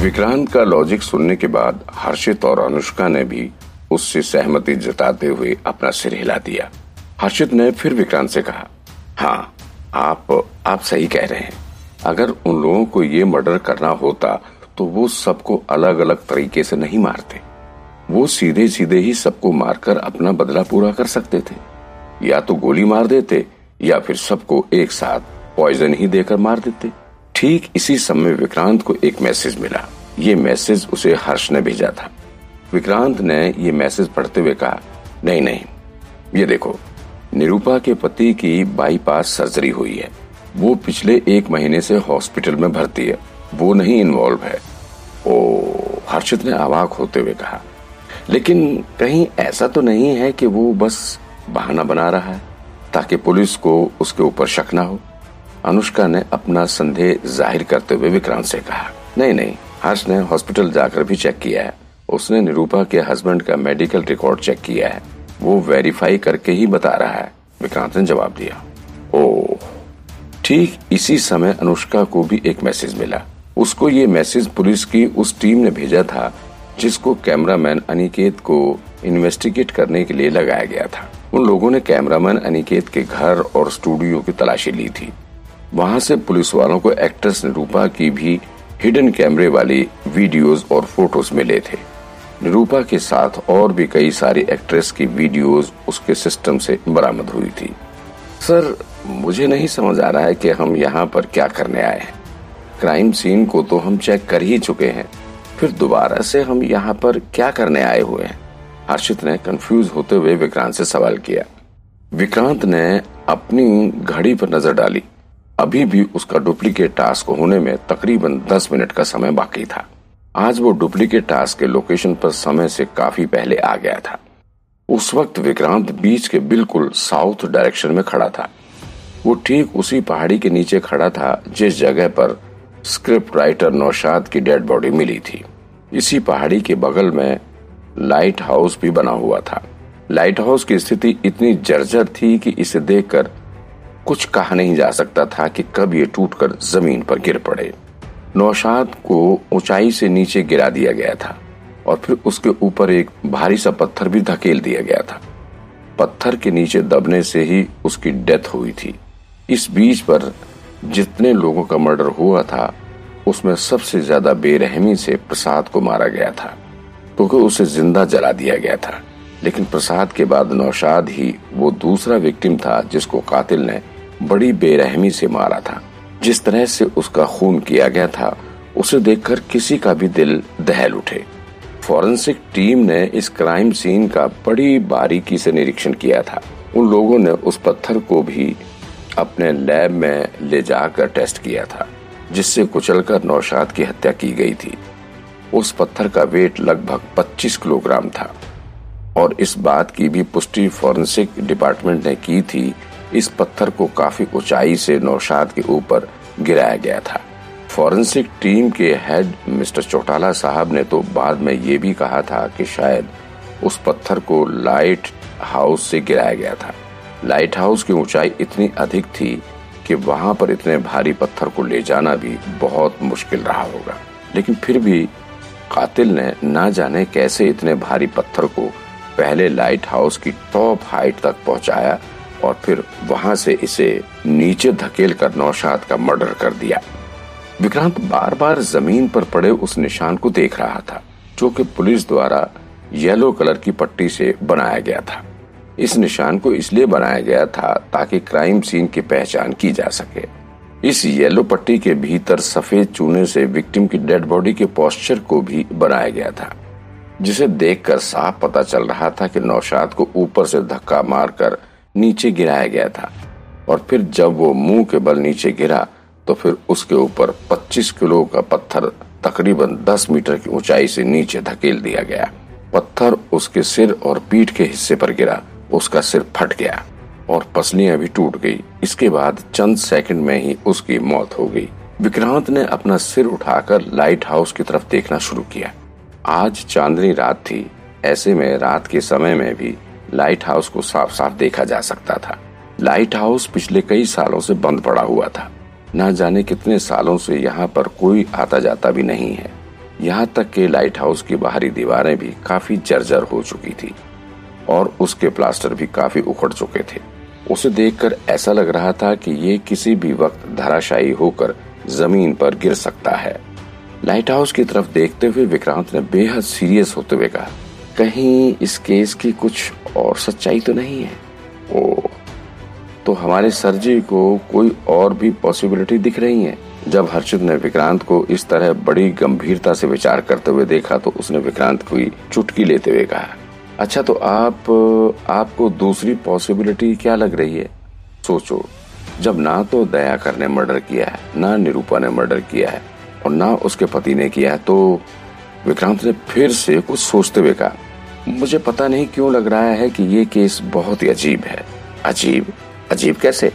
विक्रांत का लॉजिक सुनने के बाद हर्षित और अनुष्का ने भी उससे सहमति जताते हुए अपना सिर हिला दिया। हर्षित ने फिर विक्रांत से कहा हाँ आप आप सही कह रहे हैं। अगर उन लोगों को ये मर्डर करना होता तो वो सबको अलग अलग तरीके से नहीं मारते। वो सीधे सीधे ही सबको मारकर अपना बदला पूरा कर सकते थे। या तो गोली मार देते, या फिर सबको एक साथ पॉइजन ही देकर मार देते। ठीक इसी समय विक्रांत को एक मैसेज मिला। ये मैसेज उसे हर्ष ने भेजा था। विक्रांत ने ये मैसेज पढ़ते हुए कहा, नहीं नहीं, ये देखो, निरूपा के पति की बाईपास सर्जरी हुई है। वो पिछले एक महीने से हॉस्पिटल में भर्ती है। वो नहीं इन्वॉल्व है। ओ, हर्षित ने अवाक होते हुए कहा, लेकिन कहीं ऐसा तो नहीं है कि वो बस बहाना बना रहा है, ताकि पुलिस को उसके ऊपर शक ना हो? अनुष्का ने अपना संदेह ज़ाहिर करते हुए विक्रांत से कहा, नहीं नहीं, हर्ष ने हॉस्पिटल जाकर भी चेक किया है। उसने निरूपा के हस्बैंड का मेडिकल रिकॉर्ड चेक किया है। वो वेरीफाई करके ही बता रहा है। विक्रांत ने जवाब दिया, ओ, ठीक इसी समय अनुष्का को भी एक मैसेज मिला। उसको ये मैसेज पुलिस की उस टीम ने भेजा था, जिसको कैमरामैन अनिकेत को इन्वेस्टिगेट करने के लिए लगाया गया था। उन लोगों ने कैमरामैन अनिकेत के घर और स्टूडियो की तलाशी ली थी। वहाँ से पुलिस वालों को एक्ट्रेस निरूपा की भी हिडन कैमरे वाली वीडियोस और फ़ोटोज़ मिले थे। निरूपा के साथ और भी कई सारी एक्ट्रेस की वीडियोस उसके सिस्टम से बरामद हुई थी। सर, मुझे नहीं समझ आ रहा है कि हम यहाँ पर क्या करने आए हैं। क्राइम सीन को तो हम चेक कर ही चुके हैं। फिर दोबारा से हम यहाँ पर क्या करने आए हुए हैं? हर्षित ने कंफ्यूज होते हुए विक्रांत से सवाल किया। विक्रांत ने अपनी घड़ी पर नज़र डाली। अभी भी उसका डुप्लीकेट टास्क होने में तकरीबन दस मिनट का समय बाकी था। आज वो डुप्लीकेट टास्क के लोकेशन पर समय से काफ़ी पहले आ गया था। उस वक्त विक्रांत बीच के बिल्कुल साउथ डायरेक्शन में खड़ा था। वो ठीक उसी पहाड़ी के नीचे खड़ा था जिस जगह पर स्क्रिप्ट राइटर नौशाद की डेड बॉडी मिली थी। इसी पहाड़ी के बगल में लाइट हाउस भी बना हुआ था। लाइट हाउस की स्थिति इतनी जर्जर थी कि इसे देखकर कुछ कहा नहीं जा सकता था कि कब ये टूटकर ज़मीन पर गिर पड़े। नौशाद को ऊंचाई से नीचे गिरा दिया गया था और फिर उसके ऊपर एक भारी सा पत्थर भी धकेल दिया गया था। पत्थर के नीचे दबने से ही उसकी डेथ हुई थी। इस बीच पर जितने लोगों का मर्डर हुआ था, उसमें सबसे ज़्यादा बेरहमी से प्रसाद को मारा गया था, क्योंकि तो उसे ज़िंदा जला दिया गया था। लेकिन प्रसाद के बाद नौशाद ही वो दूसरा विक्टिम था जिसको कातिल ने बड़ी बेरहमी से मारा था। जिस तरह से उसका खून किया गया था, उसे देखकर किसी का भी दिल दहल उठे। फॉरेंसिक टीम ने इस क्राइम सीन का बड़ी बारीकी से निरीक्षण किया था। उन लोगों ने उस पत्थर को भी अपने लैब में ले जाकर टेस्ट किया था, जिससे कुचलकर नौशाद की हत्या की गई थी। उस पत्थर का वेट लगभग 25 किलोग्राम था। और इस बात की भी पुष्टि फॉरेंसिक डिपार्टमेंट ने की थी इस पत्थर को काफ़ी ऊंचाई से नौशाद के ऊपर गिराया गया था। फॉरेंसिक टीम के हेड मिस्टर चौटाला साहब ने तो बाद में ये भी कहा था कि शायद उस पत्थर को लाइट हाउस से गिराया गया था। लाइट हाउस की ऊंचाई इतनी अधिक थी कि वहाँ पर इतने भारी पत्थर को ले जाना भी बहुत मुश्किल रहा होगा। लेकिन फिर भी कातिल ने न जाने कैसे इतने भारी पत्थर को पहले लाइट हाउस की टॉप हाइट तक पहुँचाया और फिर वहाँ से इसे नीचे धकेल कर नौशाद का मर्डर कर दिया। विक्रांत बार बार ज़मीन पर पड़े उस निशान को देख रहा था, जो कि पुलिस द्वारा येलो कलर की पट्टी से बनाया गया था। इस निशान को इसलिए बनाया गया था ताकि क्राइम सीन की पहचान की जा सके। इस येलो पट्टी के भीतर सफ़ेद चूने से विक्टिम की डेड बॉडी के पोस्चर को भी बनाया गया था, जिसे देखकर साफ़ पता चल रहा था कि नौशाद को ऊपर से धक्का मारकर नीचे गिराया गया था। और फिर जब वो मुँह के बल नीचे गिरा तो फिर उसके ऊपर 25 किलो का पत्थर, तकरीबन 10 मीटर की ऊंचाई से नीचे धकेल दिया गया। पत्थर उसके सिर और पीठ के हिस्से पर गिरा, उसका सिर फट गया और पसलियाँ भी टूट गई। इसके बाद चंद सेकंड में ही उसकी मौत हो गई। विक्रांत ने अपना सिर उठाकर लाइट हाउस की तरफ़ देखना शुरू किया। आज चांदनी रात थी। ऐसे में रात के समय में भी लाइट हाउस को साफ़ साफ़ देखा जा सकता था। लाइट हाउस पिछले कई सालों से बंद पड़ा हुआ था। न जाने कितने सालों से यहाँ पर कोई आता जाता भी नहीं है। यहाँ तक कि लाइट हाउस की बाहरी दीवारें भी काफ़ी जर्जर हो चुकी थी और उसके प्लास्टर भी काफ़ी उखड़ चुके थे। उसे देखकर ऐसा लग रहा था कि ये किसी भी वक्त धराशायी होकर ज़मीन पर गिर सकता है। लाइट हाउस की तरफ़ देखते हुए विक्रांत ने बेहद सीरियस होते हुए कहा, कहीं इस केस की कुछ और सच्चाई तो नहीं है। ओ तो हमारे सर जी को कोई और भी पॉसिबिलिटी दिख रही है? जब हर्षित ने विक्रांत को इस तरह बड़ी गंभीरता से विचार करते हुए देखा तो उसने विक्रांत को चुटकी लेते हुए कहा अच्छा तो आप, आपको दूसरी पॉसिबिलिटी क्या लग रही है? सोचो, जब ना तो दया कर ने मर्डर किया है, ना निरूपा ने मर्डर किया है, और ना उसके पति ने किया है तो विक्रांत ने फिर से कुछ सोचते हुए कहा मुझे पता नहीं क्यों लग रहा है कि ये केस बहुत ही अजीब है। अजीब? अजीब कैसे?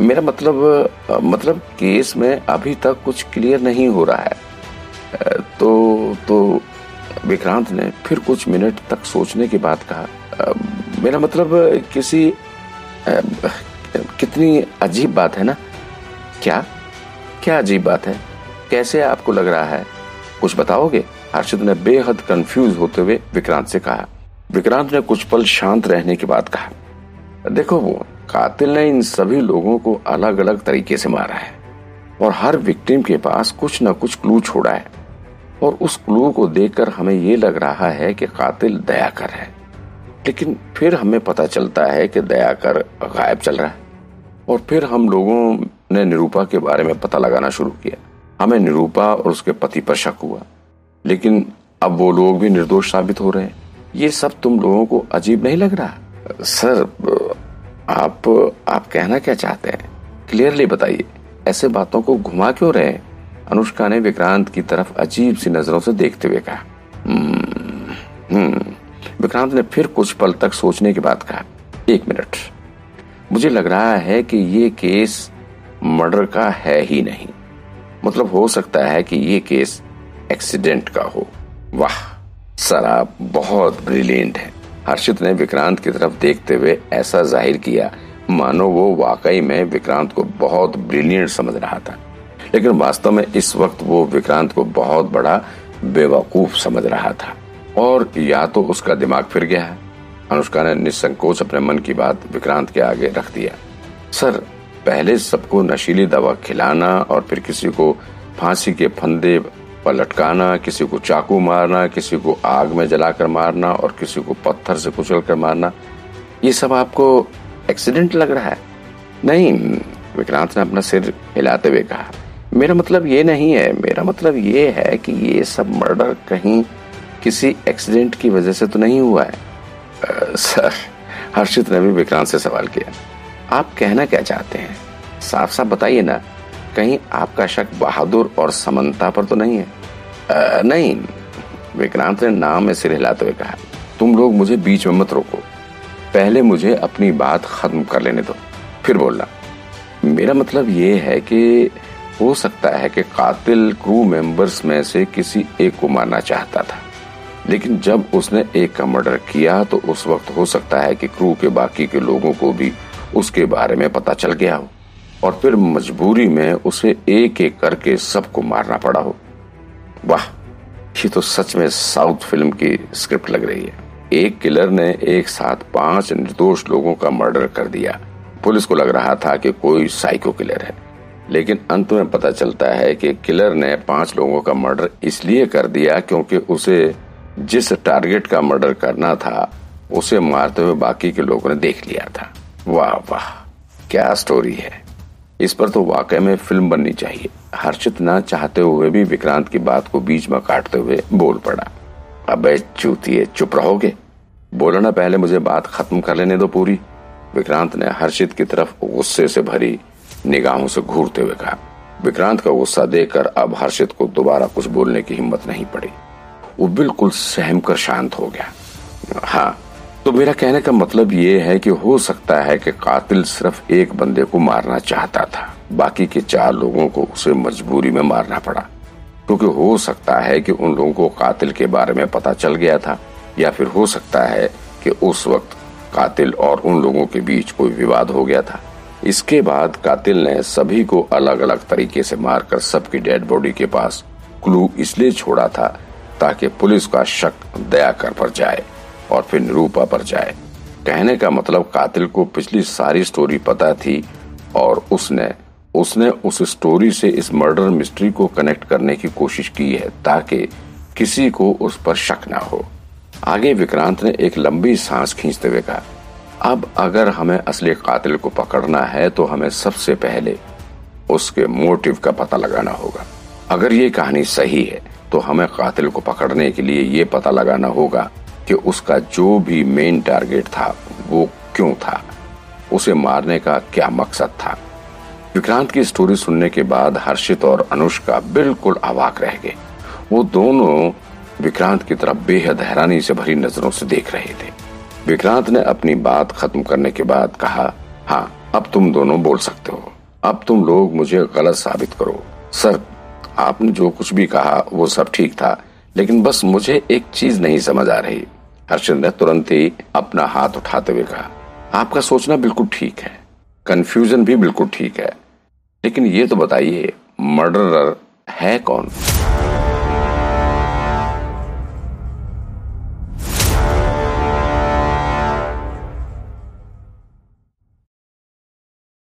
मेरा मतलब मतलब केस में अभी तक कुछ क्लियर नहीं हो रहा है। तो तो विक्रांत ने फिर कुछ मिनट तक सोचने के बाद कहा। मेरा मतलब किसी कितनी अजीब बात है ना? क्या? क्या अजीब बात है? कैसे आपको लग रहा है? कुछ बताओगे? हर्षित ने बेहद कंफ्यूज होते हुए विक्रांत से कहा, विक्रांत ने कुछ पल शांत रहने के बाद कहा, देखो वो, कातिल ने इन सभी लोगों को अलग अलग तरीके से मारा है और हर विक्टिम के पास कुछ न कुछ क्लू छोड़ा है और उस क्लू को देखकर हमें ये लग रहा है कि कातिल दयाकर है। लेकिन फिर हमें पता चलता है कि दयाकर गायब चल रहा है और फिर हम लोगों ने निरूपा के बारे में पता लगाना शुरू किया। हमें निरूपा और उसके पति पर शक हुआ। लेकिन अब वो लोग भी निर्दोष साबित हो रहे हैं। ये सब तुम लोगों को अजीब नहीं लग रहा? सर आप आप कहना क्या चाहते हैं? क्लियरली बताइए। ऐसे बातों को घुमा क्यों रहे अनुष्का ने विक्रांत की तरफ़ अजीब सी नज़रों से देखते हुए कहा हम्म, हम्म। विक्रांत ने फिर कुछ पल तक सोचने के बाद कहा एक मिनट। मुझे लग रहा है कि ये केस मर्डर का है ही नहीं। मतलब हो सकता है कि ये केस एक्सीडेंट का हो। वाह सर आप बहुत ब्रिलियंट हैं। हर्षित ने विक्रांत की तरफ़ देखते हुए ऐसा ज़ाहिर किया, मानो वो वाकई में विक्रांत को बहुत ब्रिलियंट समझ रहा था। लेकिन वास्तव में इस वक्त वो विक्रांत को बहुत बड़ा बेवकूफ़ समझ रहा था। और या तो उसका दिमाग फिर गया अनुष्का ने निसंकोच अपने मन की बात विक्रांत के आगे रख दिया। सर, पहले सबको नशीली दवा खिलाना और फिर किसी को फांसी के फंदे पर लटकाना किसी को चाकू मारना किसी को आग में जलाकर मारना और किसी को पत्थर से कुचल कर मारना ये सब आपको एक्सीडेंट लग रहा है। नहीं विक्रांत ने अपना सिर हिलाते हुए कहा मेरा मतलब ये नहीं है मेरा मतलब ये है कि ये सब मर्डर कहीं किसी एक्सीडेंट की वजह से तो नहीं हुआ है। आ, सर हर्षित ने भी विक्रांत से सवाल किया आप कहना क्या चाहते हैं? साफ़ साफ़ बताइए ना कहीं आपका शक बहादुर और समंता पर तो नहीं है? नहीं, विक्रांत ने नाम में सिर हिलाते हुए कहा, तुम लोग मुझे बीच में मत रोको। पहले मुझे अपनी बात खत्म कर लेने दो। फिर बोलना मेरा मतलब ये है कि हो सकता है कि कातिल क्रू मेंबर्स में से किसी एक को मारना चाहता था। लेकिन जब उसने एक का मर्डर किया तो उस वक्त हो सकता है कि क्रू के बाकी के लोगों को भी उसके बारे में पता चल गया हो, और फिर मजबूरी में उसे एक एक करके सबको मारना पड़ा हो। वाह, ये तो सच में साउथ फ़िल्म की स्क्रिप्ट लग रही है। एक किलर ने एक साथ पाँच निर्दोष लोगों का मर्डर कर दिया। पुलिस को लग रहा था कि कोई साइको किलर है। लेकिन अंत में पता चलता है कि किलर ने पाँच लोगों का मर्डर इसलिए कर दिया क्योंकि उसे जिस टारगेट का मर्डर करना था, उसे मारते हुए बाकी के लोगों ने देख लिया था। वाह वाह, क्या स्टोरी है। इस पर तो वाकई में फ़िल्म बननी चाहिए। हर्षित न चाहते हुए भी विक्रांत की बात को बीच में काटते हुए बोल पड़ा। अबे चूतिए चुप रहोगे? बोलो ना पहले मुझे बात खत्म कर लेने दो पूरी। विक्रांत ने हर्षित की तरफ़ गुस्से से भरी निगाहों से घूरते हुए कहा। विक्रांत का गुस्सा देखकर अब हर्षित को दोबारा कुछ बोलने की हिम्मत नहीं पड़ी। वो बिल्कुल सहम कर शांत हो गया। हाँ तो मेरा कहने का मतलब ये है कि हो सकता है कि कातिल सिर्फ़ एक बंदे को मारना चाहता था। बाकी के चार लोगों को उसे मजबूरी में मारना पड़ा। क्योंकि हो सकता है कि उन लोगों को कातिल के बारे में पता चल गया था, या फिर हो सकता है कि उस वक्त कातिल और उन लोगों के बीच कोई विवाद हो गया था। इसके बाद कातिल ने सभी को अलग अलग तरीके से मारकर सबकी डेड बॉडी के पास क्लू इसलिए छोड़ा था ताकि पुलिस का शक दया कर पर जाए। और फिर निरूपा पर जाए। कहने का मतलब कातिल को पिछली सारी स्टोरी पता थी और उसने उसने उस स्टोरी से इस मर्डर मिस्ट्री को कनेक्ट करने की कोशिश की है ताकि किसी को उस पर शक ना हो। आगे विक्रांत ने एक लंबी सांस खींचते हुए कहा, अब अगर हमें असली कातिल को पकड़ना है तो हमें सबसे पहले उसके मोटिव का पता लगाना होगा। अगर ये कहानी सही है तो हमें कातिल को पकड़ने के लिए ये पता लगाना होगा कि उसका जो भी मेन टारगेट था, वो क्यों था? उसे मारने का क्या मकसद था? विक्रांत की स्टोरी सुनने के बाद हर्षित और अनुष्का बिल्कुल अवाक रह गए। वो दोनों विक्रांत की तरफ़ बेहद हैरानी से भरी नज़रों से देख रहे थे। विक्रांत ने अपनी बात खत्म करने के बाद कहा हाँ अब तुम दोनों बोल सकते हो। अब तुम लोग मुझे गलत साबित करो। सर, आपने जो कुछ भी कहा, वो सब ठीक था, लेकिन बस मुझे एक चीज़ नहीं समझ आ रही। हर्षद ने तुरंत ही अपना हाथ उठाते हुए कहा, आपका सोचना बिल्कुल ठीक है कंफ्यूजन भी बिल्कुल ठीक है, लेकिन ये तो बताइए मर्डरर है कौन?